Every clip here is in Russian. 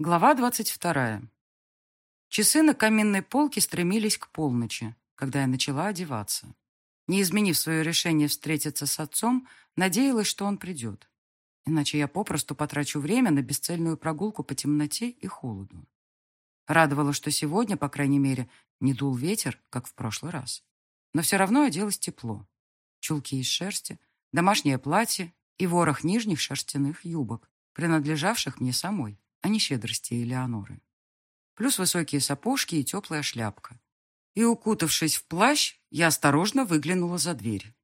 Глава двадцать вторая. Часы на каминной полке стремились к полночи, когда я начала одеваться. Не изменив свое решение встретиться с отцом, надеялась, что он придет. Иначе я попросту потрачу время на бесцельную прогулку по темноте и холоду. Радовало, что сегодня, по крайней мере, не дул ветер, как в прошлый раз. Но все равно оделась тепло. Чулки из шерсти, домашнее платье и ворох нижних шерстяных юбок, принадлежавших мне самой а не щедрости Элеоноры. Плюс высокие сапожки и теплая шляпка. И, укутавшись в плащ, я осторожно выглянула за дверь.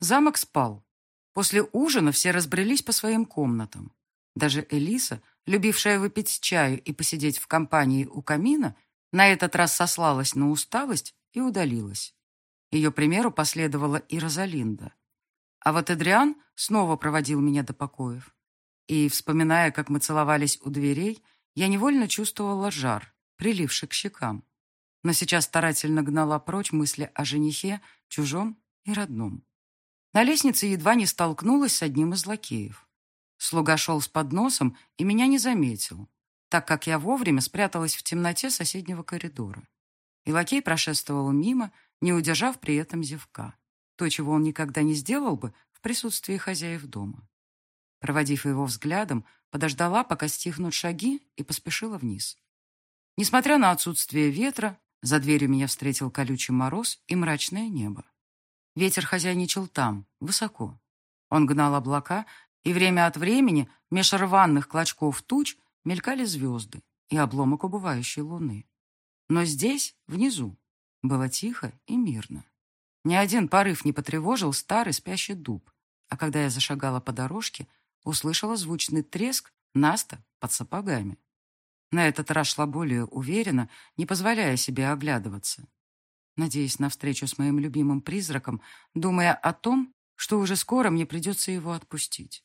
Замок спал. После ужина все разбрелись по своим комнатам. Даже Элиса, любившая выпить чаю и посидеть в компании у камина, на этот раз сослалась на усталость и удалилась. Ее примеру последовала и Розалинда. А вот Эдриан снова проводил меня до покоев. И, вспоминая, как мы целовались у дверей, я невольно чувствовала жар, приливший к щекам. Но сейчас старательно гнала прочь мысли о женихе, чужом и родном. На лестнице едва не столкнулась с одним из лакеев. Слуга шел с подносом и меня не заметил, так как я вовремя спряталась в темноте соседнего коридора. И лакей прошествовал мимо, не удержав при этом зевка. То, чего он никогда не сделал бы в присутствии хозяев дома. Проводив его взглядом, подождала, пока стихнут шаги, и поспешила вниз. Несмотря на отсутствие ветра, за дверью меня встретил колючий мороз и мрачное небо. Ветер хозяйничал там, высоко. Он гнал облака, и время от времени меж рваных клочков туч мелькали звезды и обломок убывающей луны. Но здесь, внизу, было тихо и мирно. Ни один порыв не потревожил старый спящий дуб, а когда я зашагала по дорожке, услышала звучный треск Наста под сапогами. На этот раз шла более уверенно, не позволяя себе оглядываться. Надеясь на встречу с моим любимым призраком, думая о том, что уже скоро мне придется его отпустить.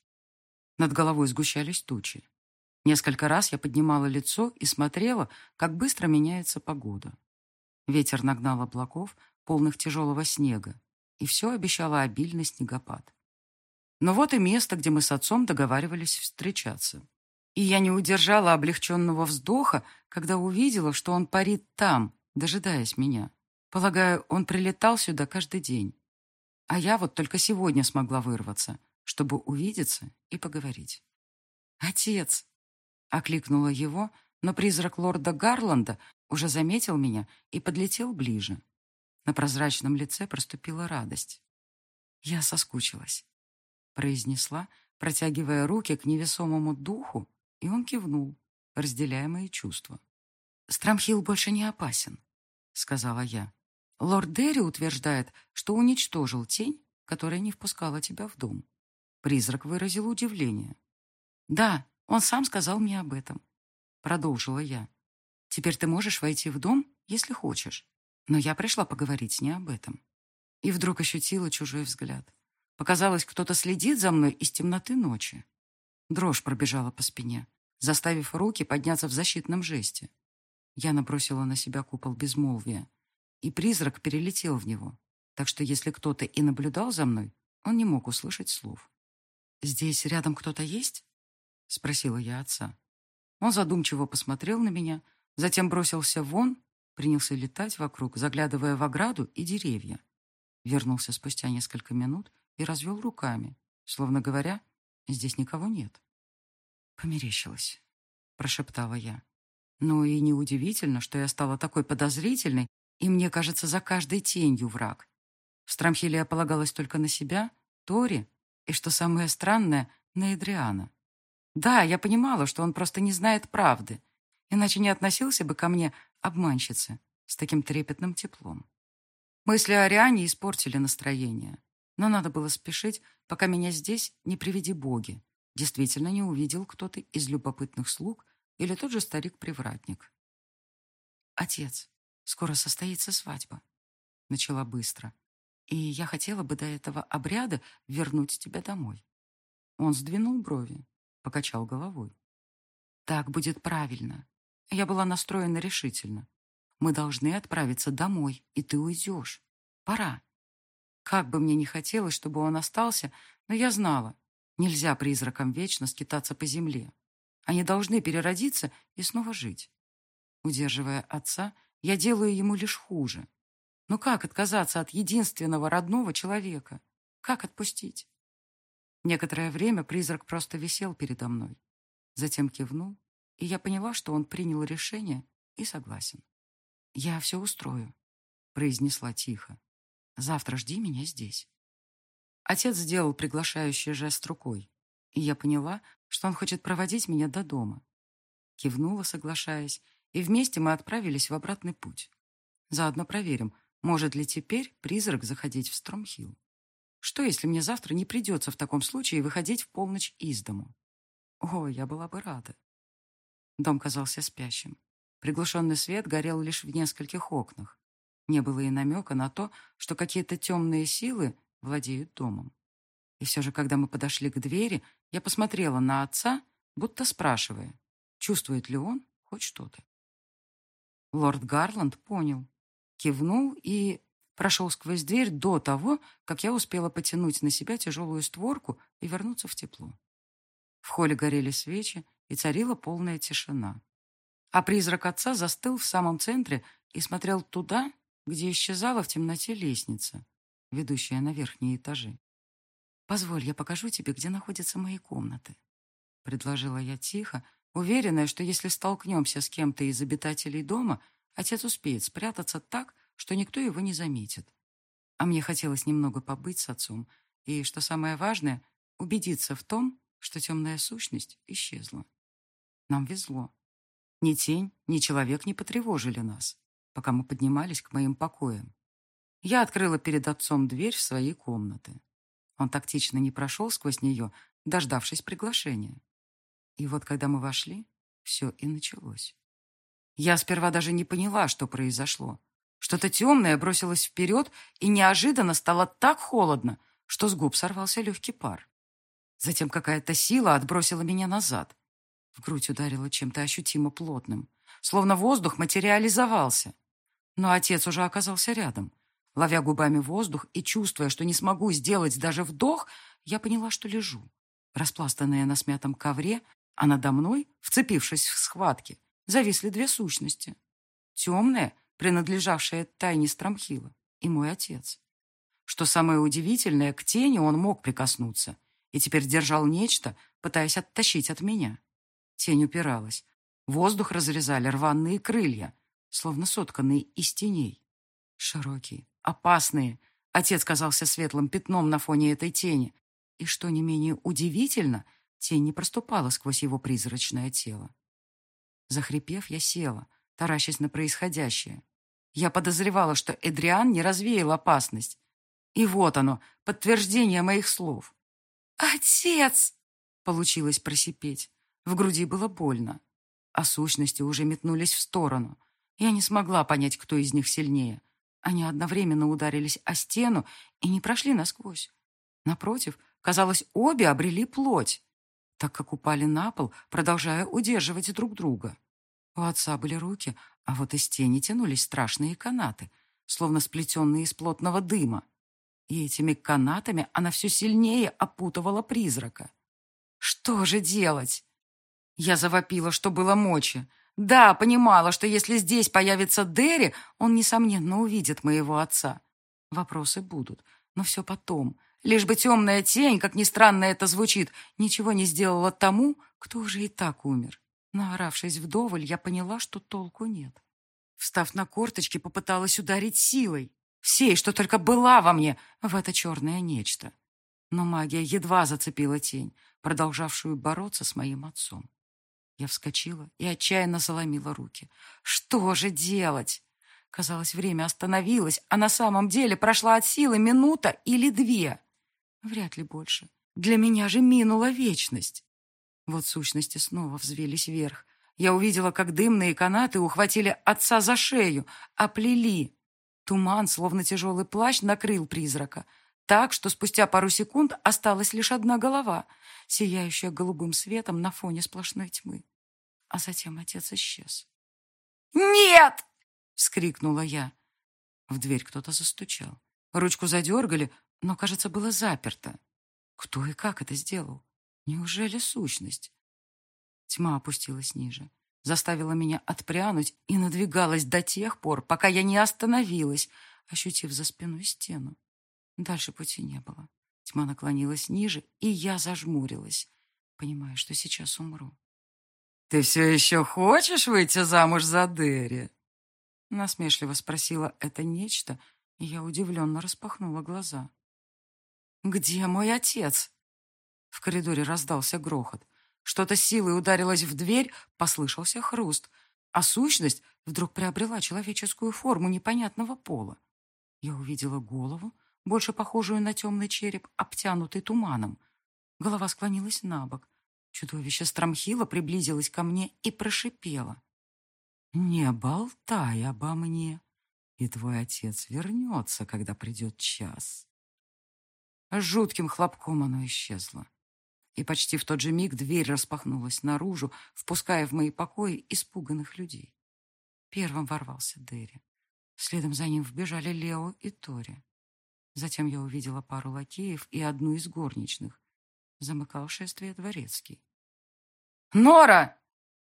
Над головой сгущались тучи. Несколько раз я поднимала лицо и смотрела, как быстро меняется погода. Ветер нагнал облаков, полных тяжелого снега, и все обещало обильный снегопад. Но вот и место, где мы с отцом договаривались встречаться. И я не удержала облегченного вздоха, когда увидела, что он парит там, дожидаясь меня. Полагаю, он прилетал сюда каждый день. А я вот только сегодня смогла вырваться, чтобы увидеться и поговорить. «Отец!» — окликнула его, но призрак лорда Гарланда уже заметил меня и подлетел ближе. На прозрачном лице проступила радость. Я соскучилась произнесла, протягивая руки к невесомому духу, и он кивнул, разделяя мои чувства. «Страмхилл больше не опасен», — сказала я. «Лорд Дерри утверждает, что уничтожил тень, которая не впускала тебя в дом». Призрак выразил удивление. «Да, он сам сказал мне об этом», — продолжила я. «Теперь ты можешь войти в дом, если хочешь. Но я пришла поговорить не об этом». И вдруг ощутила чужой взгляд. Показалось, кто-то следит за мной из темноты ночи. Дрожь пробежала по спине, заставив руки подняться в защитном жесте. Я набросила на себя купол безмолвия, и призрак перелетел в него, так что если кто-то и наблюдал за мной, он не мог услышать слов. «Здесь рядом кто-то есть?» — спросила я отца. Он задумчиво посмотрел на меня, затем бросился вон, принялся летать вокруг, заглядывая в ограду и деревья. Вернулся спустя несколько минут и развел руками, словно говоря, здесь никого нет. Померещилась, прошептала я. Ну и неудивительно, что я стала такой подозрительной, и мне кажется, за каждой тенью враг. В Страмхиле я полагалась только на себя, Тори, и, что самое странное, на Эдриана. Да, я понимала, что он просто не знает правды, иначе не относился бы ко мне, обманщице, с таким трепетным теплом. Мысли о Ариане испортили настроение. Но надо было спешить, пока меня здесь, не приведи боги, действительно не увидел кто-то из любопытных слуг или тот же старик-привратник. «Отец, скоро состоится свадьба», — начала быстро. «И я хотела бы до этого обряда вернуть тебя домой». Он сдвинул брови, покачал головой. «Так будет правильно. Я была настроена решительно. Мы должны отправиться домой, и ты уйдешь. Пора. Как бы мне ни хотелось, чтобы он остался, но я знала, нельзя призракам вечно скитаться по земле. Они должны переродиться и снова жить. Удерживая отца, я делаю ему лишь хуже. Но как отказаться от единственного родного человека? Как отпустить? Некоторое время призрак просто висел передо мной. Затем кивнул, и я поняла, что он принял решение и согласен. «Я все устрою», — произнесла тихо. «Завтра жди меня здесь». Отец сделал приглашающий жест рукой, и я поняла, что он хочет проводить меня до дома. Кивнула, соглашаясь, и вместе мы отправились в обратный путь. Заодно проверим, может ли теперь призрак заходить в Стромхилл. Что, если мне завтра не придется в таком случае выходить в полночь из дому? О, я была бы рада. Дом казался спящим. Приглушенный свет горел лишь в нескольких окнах. Не было и намека на то, что какие-то темные силы владеют домом. И все же, когда мы подошли к двери, я посмотрела на отца, будто спрашивая, чувствует ли он хоть что-то. Лорд Гарланд понял, кивнул и прошел сквозь дверь до того, как я успела потянуть на себя тяжелую створку и вернуться в тепло. В холле горели свечи, и царила полная тишина. А призрак отца застыл в самом центре и смотрел туда, где исчезала в темноте лестница, ведущая на верхние этажи. «Позволь, я покажу тебе, где находятся мои комнаты», — предложила я тихо, уверенная, что если столкнемся с кем-то из обитателей дома, отец успеет спрятаться так, что никто его не заметит. А мне хотелось немного побыть с отцом и, что самое важное, убедиться в том, что темная сущность исчезла. Нам везло. Ни тень, ни человек не потревожили нас, пока мы поднимались к моим покоям. Я открыла перед отцом дверь в свои комнаты. Он тактично не прошел сквозь нее, дождавшись приглашения. И вот когда мы вошли, все и началось. Я сперва даже не поняла, что произошло. Что-то темное бросилось вперед, и неожиданно стало так холодно, что с губ сорвался легкий пар. Затем какая-то сила отбросила меня назад. В грудь ударило чем-то ощутимо плотным, словно воздух материализовался. Но отец уже оказался рядом. Ловя губами воздух и чувствуя, что не смогу сделать даже вдох, я поняла, что лежу. Распластанная на смятом ковре, а надо мной, вцепившись в схватки, зависли две сущности. Темная, принадлежавшая тайне Страмхила, и мой отец. Что самое удивительное, к тени он мог прикоснуться, и теперь держал нечто, пытаясь оттащить от меня. Тень упиралась. Воздух разрезали рваные крылья, словно сотканные из теней. Широкие, опасные. Отец казался светлым пятном на фоне этой тени. И, что не менее удивительно, тень не проступала сквозь его призрачное тело. Захрипев, я села, таращась на происходящее. Я подозревала, что Эдриан не развеял опасность. И вот оно, подтверждение моих слов. «Отец!» — получилось просипеть. В груди было больно. А сущности уже метнулись в сторону. Я не смогла понять, кто из них сильнее. Они одновременно ударились о стену и не прошли насквозь. Напротив, казалось, обе обрели плоть, так как упали на пол, продолжая удерживать друг друга. У отца были руки, а вот из тени тянулись страшные канаты, словно сплетенные из плотного дыма и этими канатами она все сильнее опутывала призрака. Что же делать? Я завопила, что было мочи. Да, понимала, что если здесь появится Дерри, он, несомненно, увидит моего отца. Вопросы будут, но все потом. Лишь бы темная тень, как ни странно это звучит, ничего не сделала тому, кто уже и так умер. Наоравшись вдоволь, я поняла, что толку нет. Встав на корточки, попыталась ударить силой всей, что только была во мне, в это черное нечто. Но магия едва зацепила тень, продолжавшую бороться с моим отцом. Я вскочила и отчаянно заломила руки. Что же делать? Казалось, время остановилось, а на самом деле прошла от силы минута или две. Вряд ли больше. Для меня же минула вечность. Вот сущности снова взвелись вверх. Я увидела, как дымные канаты ухватили отца за шею, оплели. Туман, словно тяжелый плащ, накрыл призрака, так, что спустя пару секунд осталась лишь одна голова, сияющая голубым светом на фоне сплошной тьмы. А затем отец исчез. «Нет!» — вскрикнула я. В дверь кто-то застучал. Ручку задергали, но, кажется, было заперто. Кто и как это сделал? Неужели сущность? Тьма опустилась ниже, заставила меня отпрянуть и надвигалась до тех пор, пока я не остановилась, ощутив за спиной стену. Дальше пути не было. Тьма наклонилась ниже, и я зажмурилась, понимая, что сейчас умру. «Ты все еще хочешь выйти замуж за Дерри?» Насмешливо спросила это нечто, и я удивленно распахнула глаза. «Где мой отец?» В коридоре раздался грохот. Что-то силой ударилось в дверь, послышался хруст, а сущность вдруг приобрела человеческую форму непонятного пола. Я увидела голову, больше похожую на темный череп, обтянутый туманом. Голова склонилась на бок. Чудовище Страмхила приблизилось ко мне и прошипело. «Не болтай обо мне, и твой отец вернется, когда придет час». Жутким хлопком оно исчезло. И почти в тот же миг дверь распахнулась наружу, впуская в мои покои испуганных людей. Первым ворвался Дерри. Следом за ним вбежали Лео и Тори. Затем я увидела пару лакеев и одну из горничных. Замыкал шествие дворецкий. «Нора!»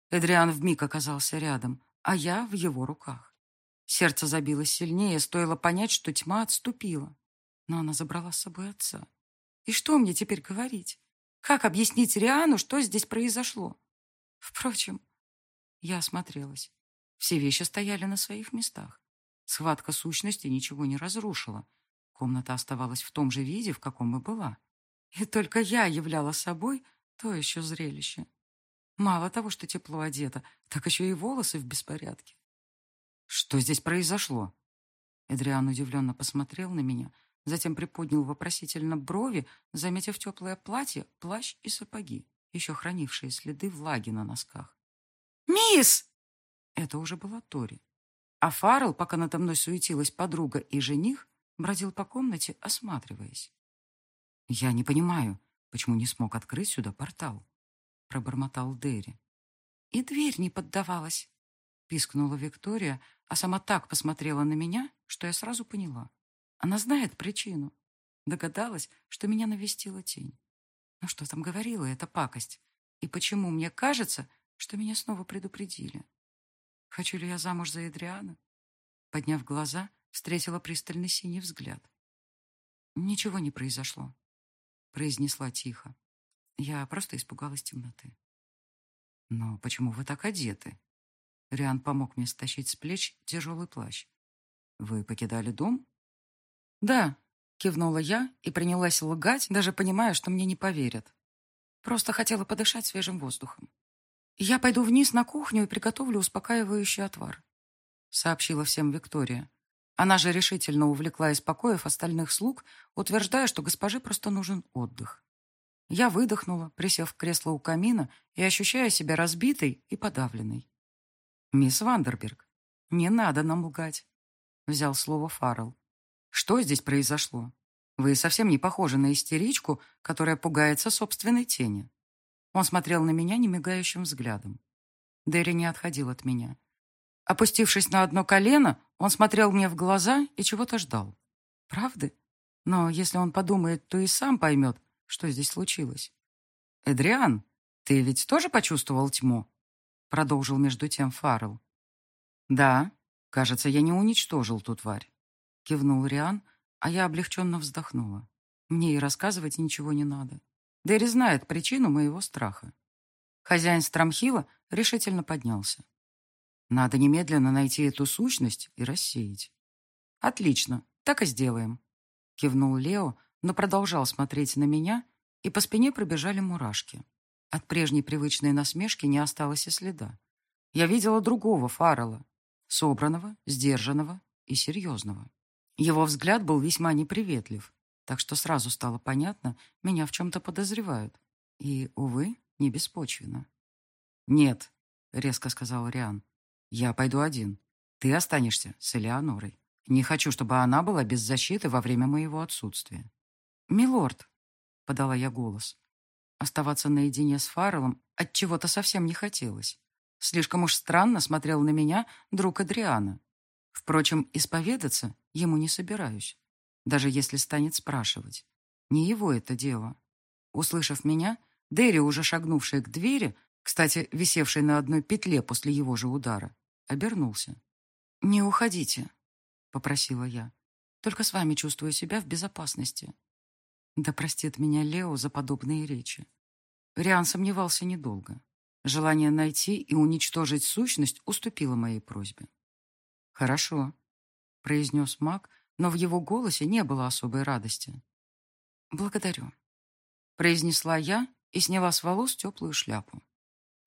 Эдриан вмиг оказался рядом, а я в его руках. Сердце забилось сильнее, стоило понять, что тьма отступила. Но она забрала с собой отца. И что мне теперь говорить? Как объяснить Риану, что здесь произошло? Впрочем, я осмотрелась. Все вещи стояли на своих местах. Схватка сущности ничего не разрушила. Комната оставалась в том же виде, в каком и была. И только я являла собой то еще зрелище. Мало того, что тепло одета, так еще и волосы в беспорядке. «Что здесь произошло?» Эдриан удивленно посмотрел на меня, затем приподнял вопросительно брови, заметив теплое платье, плащ и сапоги, еще хранившие следы влаги на носках. «Мисс!» Это уже была Тори. А Фаррелл, пока надо мной суетилась подруга и жених, бродил по комнате, осматриваясь. «Я не понимаю, почему не смог открыть сюда портал?» пробормотал Дерри. «И дверь не поддавалась», — пискнула Виктория, а сама так посмотрела на меня, что я сразу поняла. Она знает причину. Догадалась, что меня навестила тень. Ну что там говорила эта пакость? И почему мне кажется, что меня снова предупредили? Хочу ли я замуж за Эдриана? Подняв глаза, встретила пристальный синий взгляд. «Ничего не произошло», — произнесла тихо. Я просто испугалась темноты. «Но почему вы так одеты?» Риан помог мне стащить с плеч тяжелый плащ. «Вы покидали дом?» «Да», — кивнула я и принялась лгать, даже понимая, что мне не поверят. Просто хотела подышать свежим воздухом. «Я пойду вниз на кухню и приготовлю успокаивающий отвар», — сообщила всем Виктория. Она же решительно увлекла из покоев остальных слуг, утверждая, что госпоже просто нужен отдых. Я выдохнула, присев в кресло у камина и ощущая себя разбитой и подавленной. «Мисс Вандерберг, не надо нам лгать», — взял слово Фаррелл. «Что здесь произошло? Вы совсем не похожи на истеричку, которая пугается собственной тени». Он смотрел на меня немигающим взглядом. Дерри не отходил от меня. Опустившись на одно колено, он смотрел мне в глаза и чего-то ждал. Правды? Но если он подумает, то и сам поймет, что здесь случилось. «Эдриан, ты ведь тоже почувствовал тьму?» Продолжил между тем Фаррелл. «Да, кажется, я не уничтожил ту тварь», — кивнул Риан, а я облегченно вздохнула. Мне и рассказывать ничего не надо. Дэри знает причину моего страха. Хозяин Страмхила решительно поднялся. Надо немедленно найти эту сущность и рассеять. Отлично, так и сделаем. Кивнул Лео, но продолжал смотреть на меня, и по спине пробежали мурашки. От прежней привычной насмешки не осталось и следа. Я видела другого Фаррелла, собранного, сдержанного и серьезного. Его взгляд был весьма неприветлив, так что сразу стало понятно, меня в чем-то подозревают. И, увы, не беспочвенно. «Нет», — резко сказал Риан, — «я пойду один. Ты останешься с Элеонорой. Не хочу, чтобы она была без защиты во время моего отсутствия». «Милорд», — подала я голос. Оставаться наедине с Фарреллом от чего то совсем не хотелось. Слишком уж странно смотрел на меня друг Адриана. Впрочем, исповедаться ему не собираюсь, даже если станет спрашивать. Не его это дело. Услышав меня, Дерри, уже шагнувшая к двери, кстати, висевший на одной петле после его же удара, обернулся. «Не уходите», — попросила я. «Только с вами чувствую себя в безопасности». Да простит меня Лео за подобные речи. Риан сомневался недолго. Желание найти и уничтожить сущность уступило моей просьбе. «Хорошо», — произнес маг, но в его голосе не было особой радости. «Благодарю», — произнесла я и сняла с волос теплую шляпу.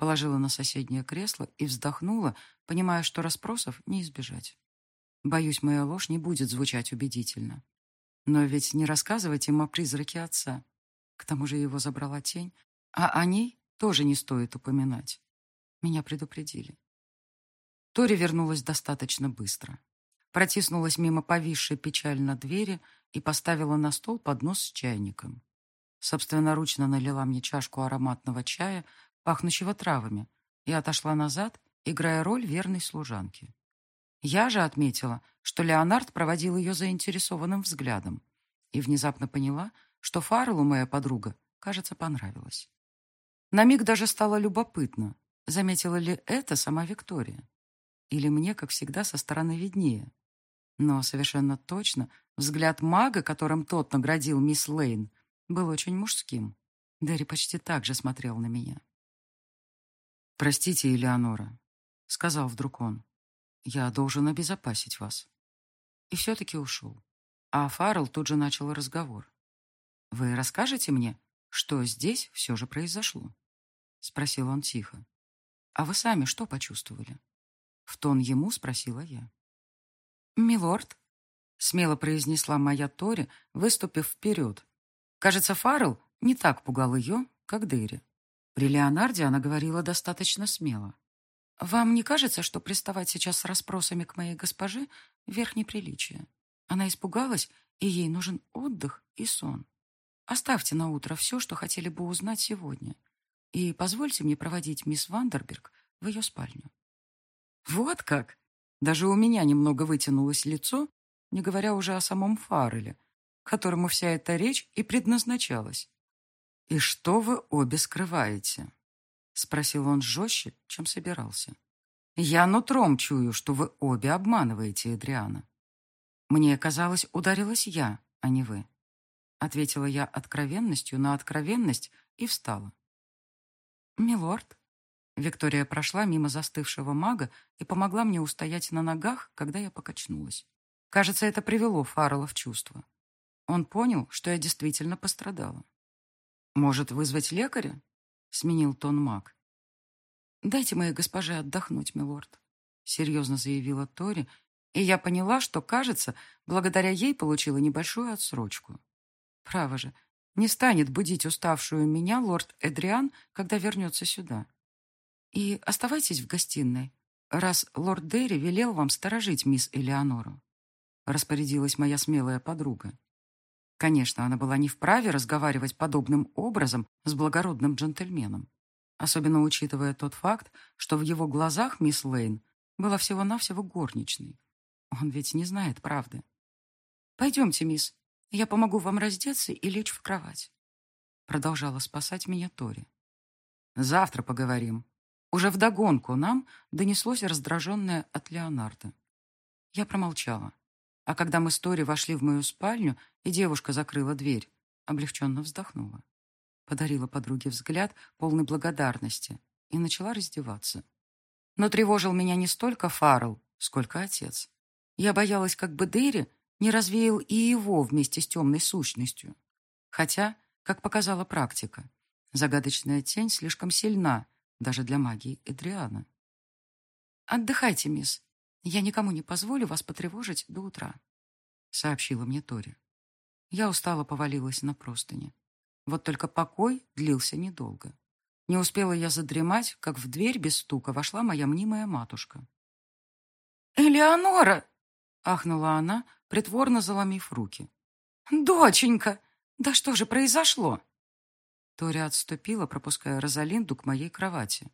Положила на соседнее кресло и вздохнула, понимая, что расспросов не избежать. Боюсь, моя ложь не будет звучать убедительно. Но ведь не рассказывать им о призраке отца. К тому же его забрала тень, а о ней тоже не стоит упоминать. Меня предупредили. Тори вернулась достаточно быстро. Протиснулась мимо повисшей печально двери и поставила на стол поднос с чайником. Собственноручно налила мне чашку ароматного чая, пахнущего травами, и отошла назад, играя роль верной служанки. Я же отметила, что Леонард проводил ее заинтересованным взглядом и внезапно поняла, что Фарреллу моя подруга, кажется, понравилась. На миг даже стало любопытно, заметила ли это сама Виктория. Или мне, как всегда, со стороны виднее. Но совершенно точно взгляд мага, которым тот наградил мисс Лейн, был очень мужским. Дэри почти так же смотрел на меня. «Простите, Элеонора», — сказал вдруг он. «Я должен обезопасить вас». И все-таки ушел. А Фаррелл тут же начал разговор. «Вы расскажете мне, что здесь все же произошло?» — спросил он тихо. «А вы сами что почувствовали?» В тон ему спросила я. «Милорд», — смело произнесла моя Тори, выступив вперед. Кажется, Фаррелл не так пугал ее, как Дэри. При Леонарде она говорила достаточно смело. «Вам не кажется, что приставать сейчас с расспросами к моей госпоже — верх неприличия? Она испугалась, и ей нужен отдых и сон. Оставьте на утро все, что хотели бы узнать сегодня, и позвольте мне проводить мисс Вандерберг в ее спальню». «Вот как!» Даже у меня немного вытянулось лицо, не говоря уже о самом Фарреле, которому вся эта речь и предназначалась. «И что вы обе скрываете?» — спросил он жестче, чем собирался. «Я нутром чую, что вы обе обманываете Эдриана». «Мне казалось, ударилась я, а не вы», — ответила я откровенностью на откровенность и встала. «Милорд», Виктория прошла мимо застывшего мага и помогла мне устоять на ногах, когда я покачнулась. Кажется, это привело Фаррелла в чувство. Он понял, что я действительно пострадала. «Может, вызвать лекаря?» — сменил тон маг. «Дайте моей госпоже отдохнуть, милорд», — серьезно заявила Тори, и я поняла, что, кажется, благодаря ей получила небольшую отсрочку. Право же, не станет будить уставшую меня лорд Эдриан, когда вернется сюда. И оставайтесь в гостиной, раз лорд Дерри велел вам сторожить мисс Элеонору», распорядилась моя смелая подруга. Конечно, она была не вправе разговаривать подобным образом с благородным джентльменом, особенно учитывая тот факт, что в его глазах мисс Лейн была всего-навсего горничной. Он ведь не знает правды. «Пойдемте, мисс, я помогу вам раздеться и лечь в кровать», продолжала спасать меня Тори. «Завтра поговорим», уже вдогонку нам донеслось раздраженное от Леонардо. Я промолчала. А когда мы с Тори вошли в мою спальню, и девушка закрыла дверь, облегченно вздохнула. Подарила подруге взгляд, полный благодарности, и начала раздеваться. Но тревожил меня не столько Фаррелл, сколько отец. Я боялась, как бы Дерри не развеял и его вместе с темной сущностью. Хотя, как показала практика, загадочная тень слишком сильна, даже для магии Эдриана. «Отдыхайте, мисс. Я никому не позволю вас потревожить до утра», — сообщила мне Тори. Я устало повалилась на простыни. Вот только покой длился недолго. Не успела я задремать, как в дверь без стука вошла моя мнимая матушка. «Элеонора!» — ахнула она, притворно заломив руки. «Доченька! Да что же произошло?» Тори отступила, пропуская Розалинду к моей кровати.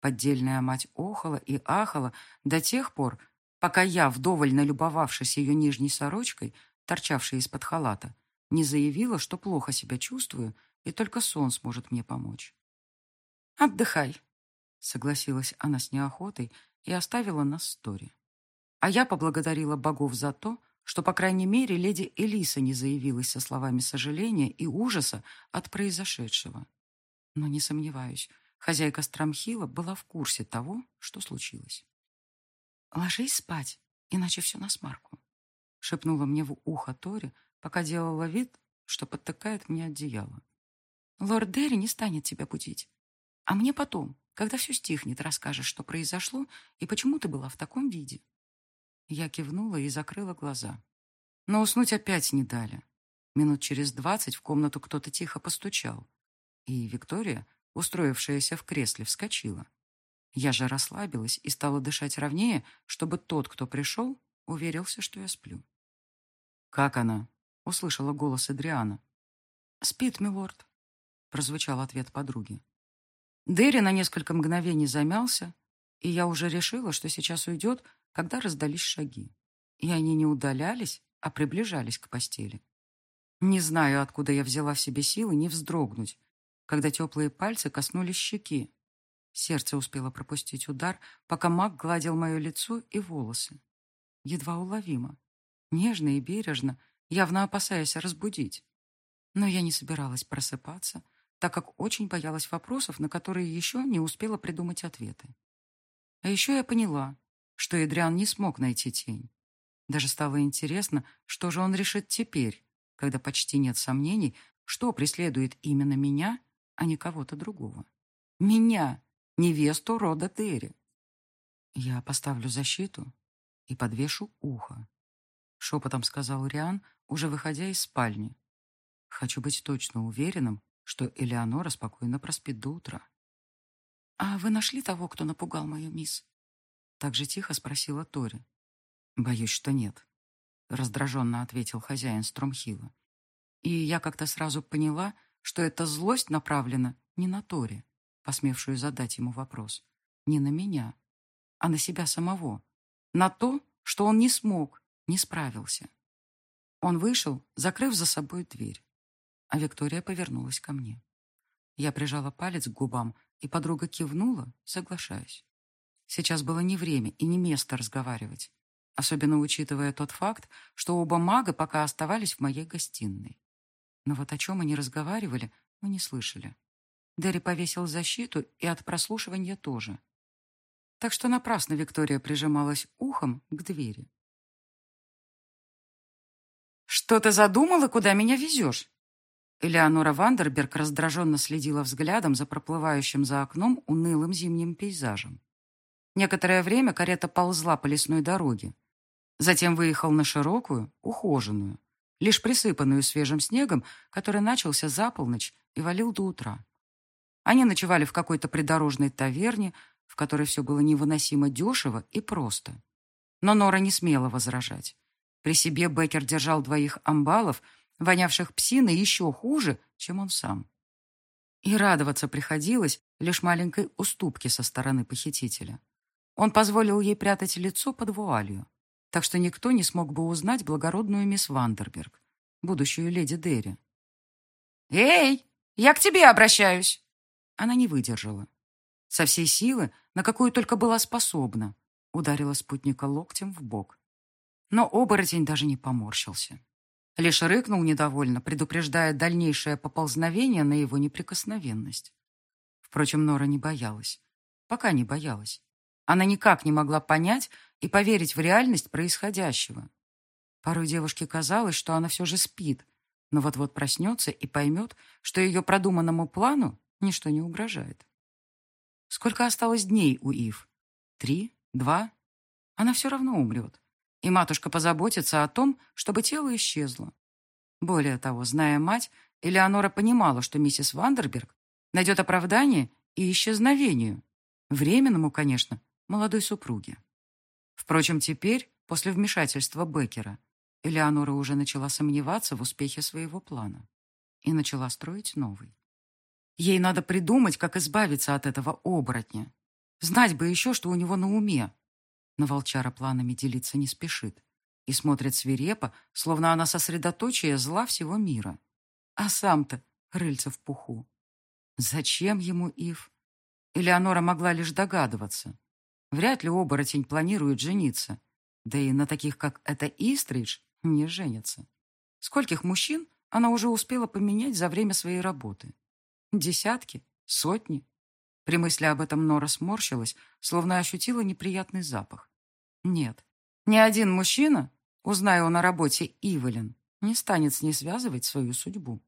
Поддельная мать охала и ахала до тех пор, пока я, вдоволь налюбовавшись ее нижней сорочкой, торчавшей из-под халата, не заявила, что плохо себя чувствую, и только сон сможет мне помочь. «Отдыхай», согласилась она с неохотой и оставила нас в сторе. А я поблагодарила богов за то, что, по крайней мере, леди Элиса не заявилась со словами сожаления и ужаса от произошедшего. Но не сомневаюсь, хозяйка Страмхила была в курсе того, что случилось. «Ложись спать, иначе все на смарку», — шепнула мне в ухо Тори, пока делала вид, что подтыкает мне одеяло. «Лорд Дерри не станет тебя будить. А мне потом, когда все стихнет, расскажешь, что произошло и почему ты была в таком виде». Я кивнула и закрыла глаза. Но уснуть опять не дали. Минут через двадцать в комнату кто-то тихо постучал. И Виктория, устроившаяся в кресле, вскочила. Я же расслабилась и стала дышать ровнее, чтобы тот, кто пришел, уверился, что я сплю. «Как она?» — услышала голос Адриана. «Спит, милорд», — прозвучал ответ подруги. Дерри на несколько мгновений замялся, и я уже решила, что сейчас уйдет, когда раздались шаги. И они не удалялись, а приближались к постели. Не знаю, откуда я взяла в себе силы не вздрогнуть, когда теплые пальцы коснулись щеки. Сердце успело пропустить удар, пока маг гладил мое лицо и волосы. Едва уловимо, нежно и бережно, явно опасаясь разбудить. Но я не собиралась просыпаться, так как очень боялась вопросов, на которые еще не успела придумать ответы. А еще я поняла, что Эдриан не смог найти тень. Даже стало интересно, что же он решит теперь, когда почти нет сомнений, что преследует именно меня, а не кого-то другого. Меня, невесту рода Терри. Я поставлю защиту и подвешу ухо. Шепотом сказал Риан, уже выходя из спальни. Хочу быть точно уверенным, что Элеонора спокойно проспит до утра. «А вы нашли того, кто напугал мою мисс?» Так же тихо спросила Тори. «Боюсь, что нет», — раздраженно ответил хозяин Стромхила. И я как-то сразу поняла, что эта злость направлена не на Тори, посмевшую задать ему вопрос, не на меня, а на себя самого, на то, что он не смог, не справился. Он вышел, закрыв за собой дверь, а Виктория повернулась ко мне. Я прижала палец к губам, и подруга кивнула, соглашаясь. Сейчас было не время и не место разговаривать, особенно учитывая тот факт, что оба мага пока оставались в моей гостиной. Но вот о чем они разговаривали, мы не слышали. Дерри повесил защиту и от прослушивания тоже. Так что напрасно Виктория прижималась ухом к двери. «Что ты задумала, куда меня везешь?» Элеонора Вандерберг раздраженно следила взглядом за проплывающим за окном унылым зимним пейзажем. Некоторое время карета ползла по лесной дороге. Затем выехал на широкую, ухоженную, лишь присыпанную свежим снегом, который начался за полночь и валил до утра. Они ночевали в какой-то придорожной таверне, в которой все было невыносимо дешево и просто. Но Нора не смела возражать. При себе Беккер держал двоих амбалов, вонявших псиной еще хуже, чем он сам. И радоваться приходилось лишь маленькой уступке со стороны похитителя. Он позволил ей прятать лицо под вуалью, так что никто не смог бы узнать благородную мисс Вандерберг, будущую леди Дерри. «Эй, я к тебе обращаюсь!» Она не выдержала. Со всей силы, на какую только была способна, ударила спутника локтем в бок. Но оборотень даже не поморщился. Лишь рыкнул недовольно, предупреждая дальнейшее поползновение на его неприкосновенность. Впрочем, Нора не боялась. Пока не боялась. Она никак не могла понять и поверить в реальность происходящего. Порой девушке казалось, что она все же спит, но вот-вот проснется и поймет, что ее продуманному плану ничто не угрожает. Сколько осталось дней у Ив? Три? Два? Она все равно умрет. И матушка позаботится о том, чтобы тело исчезло. Более того, зная мать, Элеонора понимала, что миссис Вандерберг найдет оправдание и исчезновению. Временному, конечно, молодой супруги. Впрочем, теперь, после вмешательства Беккера, Элеонора уже начала сомневаться в успехе своего плана и начала строить новый. Ей надо придумать, как избавиться от этого оборотня. Знать бы еще, что у него на уме. Но волчара планами делиться не спешит и смотрит свирепо, словно она сосредоточие зла всего мира. А сам-то рыльца в пуху. Зачем ему Ив? Элеонора могла лишь догадываться. Вряд ли оборотень планирует жениться. Да и на таких, как это Истридж, не женятся. Скольких мужчин она уже успела поменять за время своей работы? Десятки? Сотни? При мысли об этом Нора сморщилась, словно ощутила неприятный запах. Нет, ни один мужчина, узная о работе Ивелин, не станет с ней связывать свою судьбу.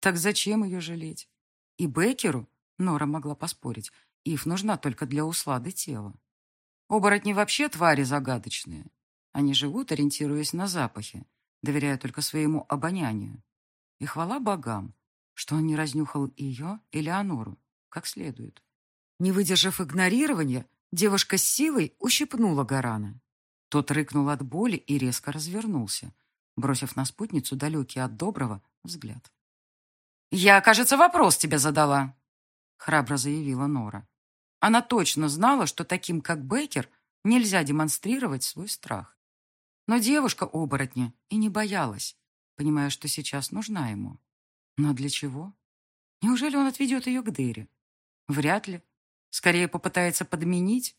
Так зачем ее жалеть? И Беккеру, Нора могла поспорить, Ив нужна только для услады тела. Оборотни вообще твари загадочные. Они живут, ориентируясь на запахи, доверяя только своему обонянию. И хвала богам, что он не разнюхал ее и Леонору как следует. Не выдержав игнорирования, девушка с силой ущипнула Гарана. Тот рыкнул от боли и резко развернулся, бросив на спутницу далекий от доброго взгляд. «Я, кажется, вопрос тебе задала», — храбро заявила Нора. Она точно знала, что таким, как Бейкер, нельзя демонстрировать свой страх. Но девушка-оборотня и не боялась, понимая, что сейчас нужна ему. Но для чего? Неужели он отведет ее к Дыре? Вряд ли. Скорее попытается подменить.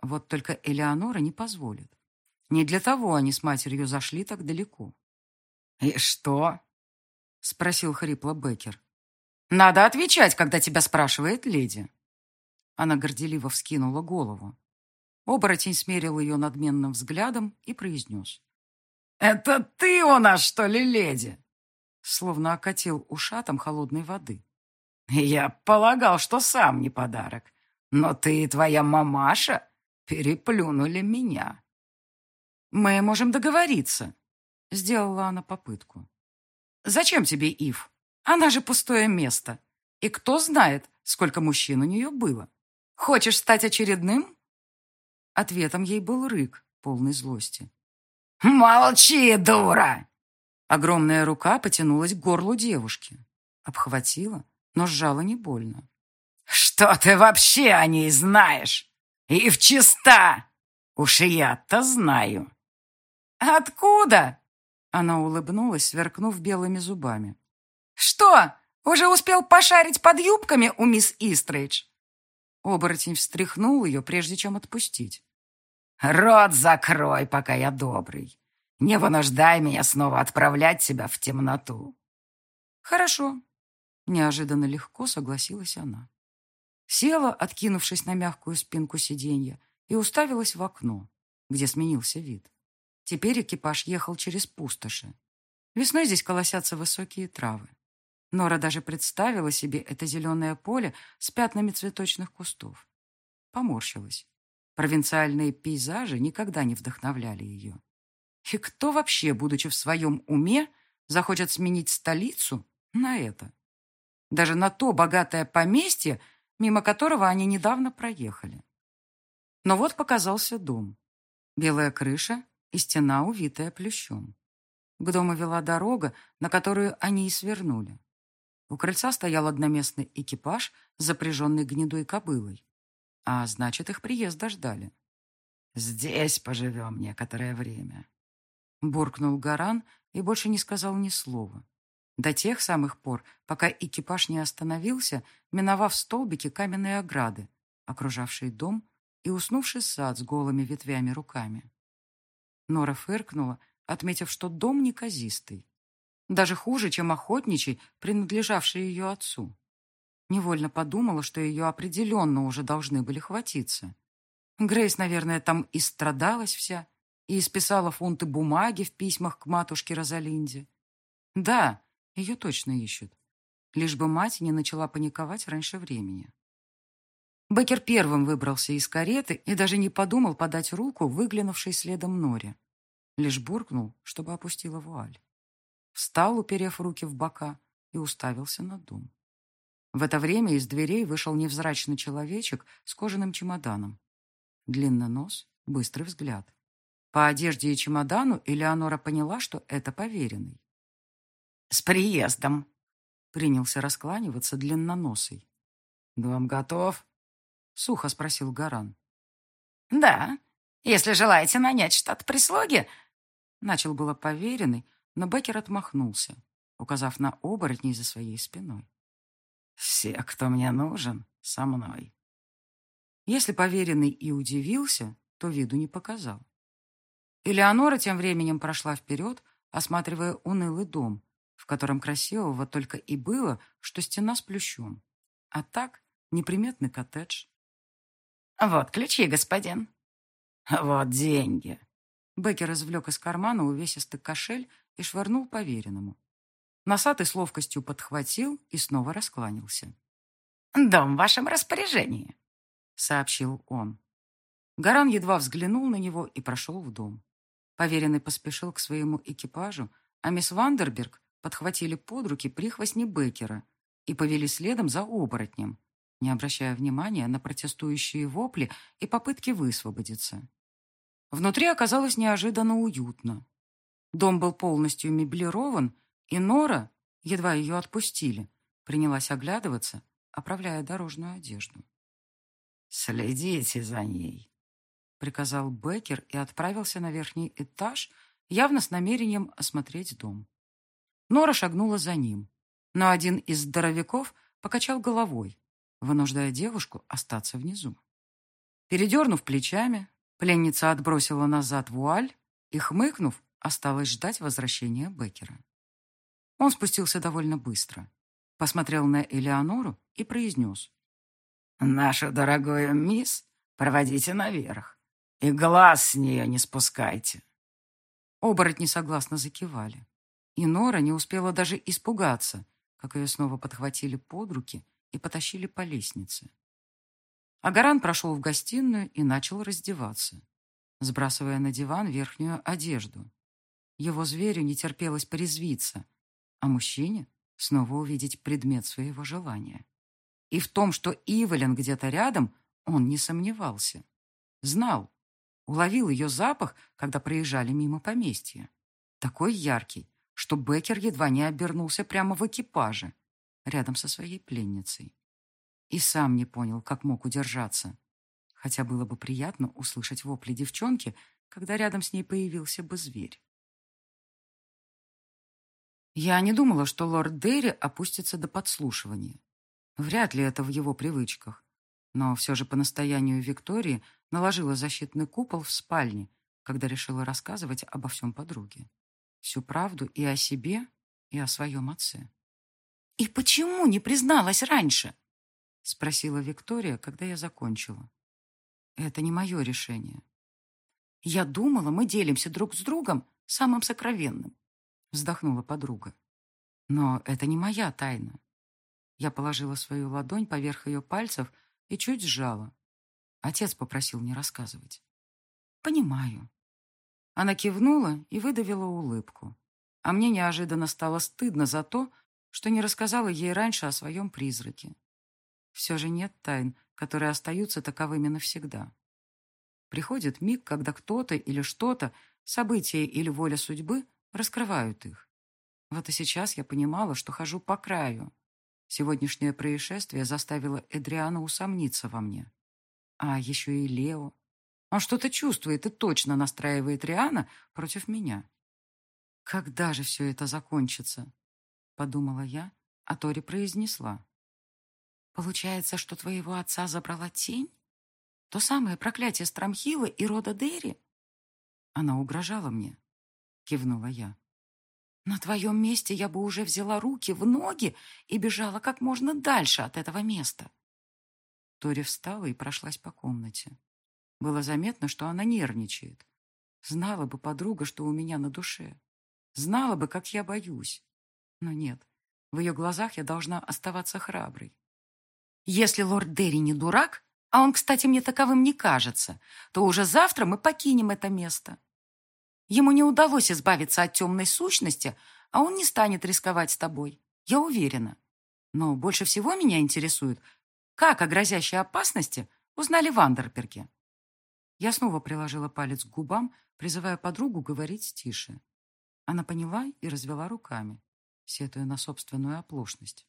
Вот только Элеонора не позволит. Не для того они с матерью зашли так далеко. «И что?» — спросил хрипло Беккер. «Надо отвечать, когда тебя спрашивает леди». Она горделиво вскинула голову. Оборотень смерил ее надменным взглядом и произнес. «Это ты у нас, что ли, леди?» Словно окатил ушатом холодной воды. Я полагал, что сам не подарок. Но ты и твоя мамаша переплюнули меня. Мы можем договориться, сделала она попытку. Зачем тебе Ив? Она же пустое место. И кто знает, сколько мужчин у нее было. Хочешь стать очередным? Ответом ей был рык, полный злости. «Молчи, дура!» Огромная рука потянулась к горлу девушки. Обхватила, но сжала не больно. «Что ты вообще о ней знаешь? И в чиста! Уж я-то знаю!» «Откуда?» Она улыбнулась, сверкнув белыми зубами. «Что, уже успел пошарить под юбками у мисс Истрейдж?» Оборотень встряхнул ее, прежде чем отпустить. «Рот закрой, пока я добрый. Не вынуждай меня снова отправлять тебя в темноту». «Хорошо», Неожиданно легко согласилась она. Села, откинувшись на мягкую спинку сиденья, и уставилась в окно, где сменился вид. Теперь экипаж ехал через пустоши. Весной здесь колосятся высокие травы. Нора даже представила себе это зеленое поле с пятнами цветочных кустов. Поморщилась. Провинциальные пейзажи никогда не вдохновляли ее. И кто вообще, будучи в своем уме, захочет сменить столицу на это? даже на то богатое поместье, мимо которого они недавно проехали. Но вот показался дом. Белая крыша и стена, увитая плющом. К дому вела дорога, на которую они и свернули. У крыльца стоял одноместный экипаж, запряженный гнедой кобылой. А значит, их приезда ждали. «Здесь поживем некоторое время», — буркнул Гаран и больше не сказал ни слова. До тех самых пор, пока экипаж не остановился, миновав столбики каменной ограды, окружавшие дом и уснувший сад с голыми ветвями руками. Нора фыркнула, отметив, что дом неказистый. Даже хуже, чем охотничий, принадлежавший ее отцу. Невольно подумала, что ее определенно уже должны были хватиться. Грейс, наверное, там и страдалась вся, и исписала фунты бумаги в письмах к матушке Розалинде. Да, ее точно ищут. Лишь бы мать не начала паниковать раньше времени. Беккер первым выбрался из кареты и даже не подумал подать руку, выглянувшей следом Норе. Лишь буркнул, чтобы опустила вуаль. Встал, уперев руки в бока, и уставился на дом. В это время из дверей вышел невзрачный человечек с кожаным чемоданом. Длинный нос, быстрый взгляд. По одежде и чемодану Элеонора поняла, что это поверенный. «С приездом!» — принялся раскланиваться длинноносый. «Дом готов?» — сухо спросил Гаран. «Да, если желаете нанять штат прислуги...» Начал было поверенный, но Беккер отмахнулся, указав на оборотней за своей спиной. «Все, кто мне нужен, со мной. Если поверенный и удивился, то виду не показал. Элеонора тем временем прошла вперед, осматривая унылый дом, в котором красивого только и было, что стена с плющом. А так неприметный коттедж. «Вот ключи, господин». «Вот деньги». Беккер извлек из кармана увесистый кошель и швырнул поверенному. Носатый с ловкостью подхватил и снова раскланялся. «Дом в вашем распоряжении», — сообщил он. Гаран едва взглянул на него и прошел в дом. Поверенный поспешил к своему экипажу, а мисс Вандерберг подхватили под руки прихвостни Беккера и повели следом за оборотнем, не обращая внимания на протестующие вопли и попытки высвободиться. Внутри оказалось неожиданно уютно. Дом был полностью меблирован, и Нора, едва ее отпустили, принялась оглядываться, оправляя дорожную одежду. «Следите за ней», — приказал Беккер и отправился на верхний этаж, явно с намерением осмотреть дом. Нора шагнула за ним, но один из здоровяков покачал головой, вынуждая девушку остаться внизу. Передернув плечами, пленница отбросила назад вуаль и, хмыкнув, осталась ждать возвращения Беккера. Он спустился довольно быстро, посмотрел на Элеонору и произнес. «Нашу дорогую мисс проводите наверх, и глаз с нее не спускайте». Оборотни согласно закивали. И Нора не успела даже испугаться, как ее снова подхватили под руки и потащили по лестнице. Агаран прошел в гостиную и начал раздеваться, сбрасывая на диван верхнюю одежду. Его зверю не терпелось порезвиться, а мужчине снова увидеть предмет своего желания. И в том, что Иволин где-то рядом, он не сомневался. Знал, уловил ее запах, когда проезжали мимо поместья. Такой яркий, что Беккер едва не обернулся прямо в экипаже, рядом со своей пленницей. И сам не понял, как мог удержаться. Хотя было бы приятно услышать вопли девчонки, когда рядом с ней появился бы зверь. Я не думала, что лорд Дерри опустится до подслушивания. Вряд ли это в его привычках. Но все же по настоянию Виктории наложила защитный купол в спальне, когда решила рассказывать обо всем подруге всю правду и о себе, и о своем отце. «И почему не призналась раньше?» — спросила Виктория, когда я закончила. «Это не мое решение». «Я думала, мы делимся друг с другом самым сокровенным», — вздохнула подруга. «Но это не моя тайна». Я положила свою ладонь поверх ее пальцев и чуть сжала. Отец попросил не рассказывать. «Понимаю», она кивнула и выдавила улыбку. А мне неожиданно стало стыдно за то, что не рассказала ей раньше о своем призраке. Все же нет тайн, которые остаются таковыми навсегда. Приходит миг, когда кто-то или что-то, событие или воля судьбы раскрывают их. Вот и сейчас я понимала, что хожу по краю. Сегодняшнее происшествие заставило Эдриана усомниться во мне. А еще и Лео. Он что-то чувствует и точно настраивает Риана против меня. «Когда же все это закончится?» — подумала я, а Тори произнесла. «Получается, что твоего отца забрала тень? То самое проклятие Страмхила и рода Дерри?» «Она угрожала мне», — кивнула я. «На твоем месте я бы уже взяла руки в ноги и бежала как можно дальше от этого места». Тори встала и прошлась по комнате. Было заметно, что она нервничает. Знала бы подруга, что у меня на душе. Знала бы, как я боюсь. Но нет, в ее глазах я должна оставаться храброй. Если лорд Дерри не дурак, а он, кстати, мне таковым не кажется, то уже завтра мы покинем это место. Ему не удалось избавиться от темной сущности, а он не станет рисковать с тобой. Я уверена. Но больше всего меня интересует, как о грозящей опасности узнали Вандерперки. Я снова приложила палец к губам, призывая подругу говорить тише. Она поняла и развела руками, сетуя на собственную оплошность.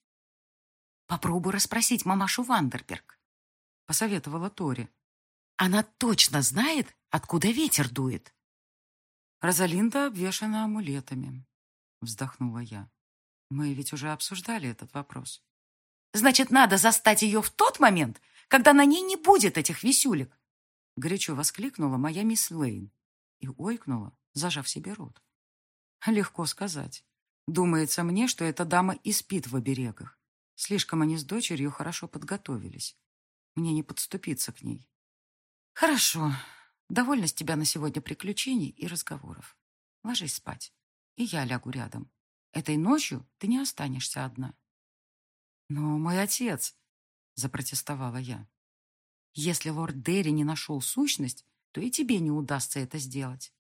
«Попробуй расспросить мамашу Вандерберг», — посоветовала Тори. «Она точно знает, откуда ветер дует». «Розалинда обвешана амулетами», — вздохнула я. «Мы ведь уже обсуждали этот вопрос». Значит, надо застать ее в тот момент, когда на ней не будет этих висюлек. Горячо воскликнула моя мисс Лейн и ойкнула, зажав себе рот. Легко сказать. Думается мне, что эта дама и спит в оберегах. Слишком они с дочерью хорошо подготовились. Мне не подступиться к ней. Хорошо. Довольно с тебя на сегодня приключений и разговоров. Ложись спать. И я лягу рядом. Этой ночью ты не останешься одна. Но мой отец, запротестовала я. Если лорд Дерри не нашел сущность, то и тебе не удастся это сделать.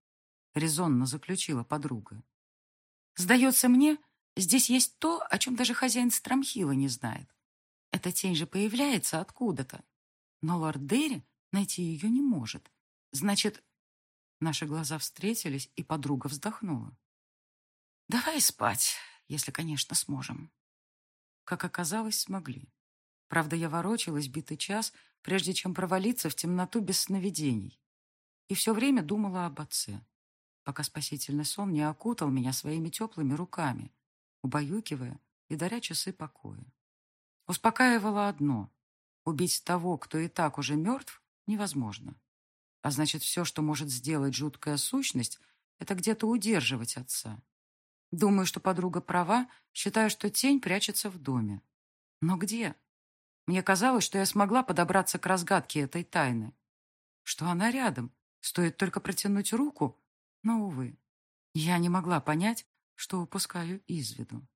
Резонно заключила подруга. Сдается мне, здесь есть то, о чем даже хозяин Страмхила не знает. Эта тень же появляется откуда-то. Но лорд Дерри найти ее не может. Значит, наши глаза встретились, и подруга вздохнула. Давай спать, если, конечно, сможем. Как оказалось, смогли. Правда, я ворочалась битый час, прежде чем провалиться в темноту без сновидений. И все время думала об отце пока спасительный сон не окутал меня своими теплыми руками, убаюкивая и даря часы покоя. Успокаивало одно — убить того, кто и так уже мертв, невозможно. А значит, все, что может сделать жуткая сущность, это где-то удерживать отца. Думаю, что подруга права, считаю, что тень прячется в доме. Но где? Мне казалось, что я смогла подобраться к разгадке этой тайны. Что она рядом, стоит только протянуть руку, но, увы, я не могла понять, что упускаю из виду.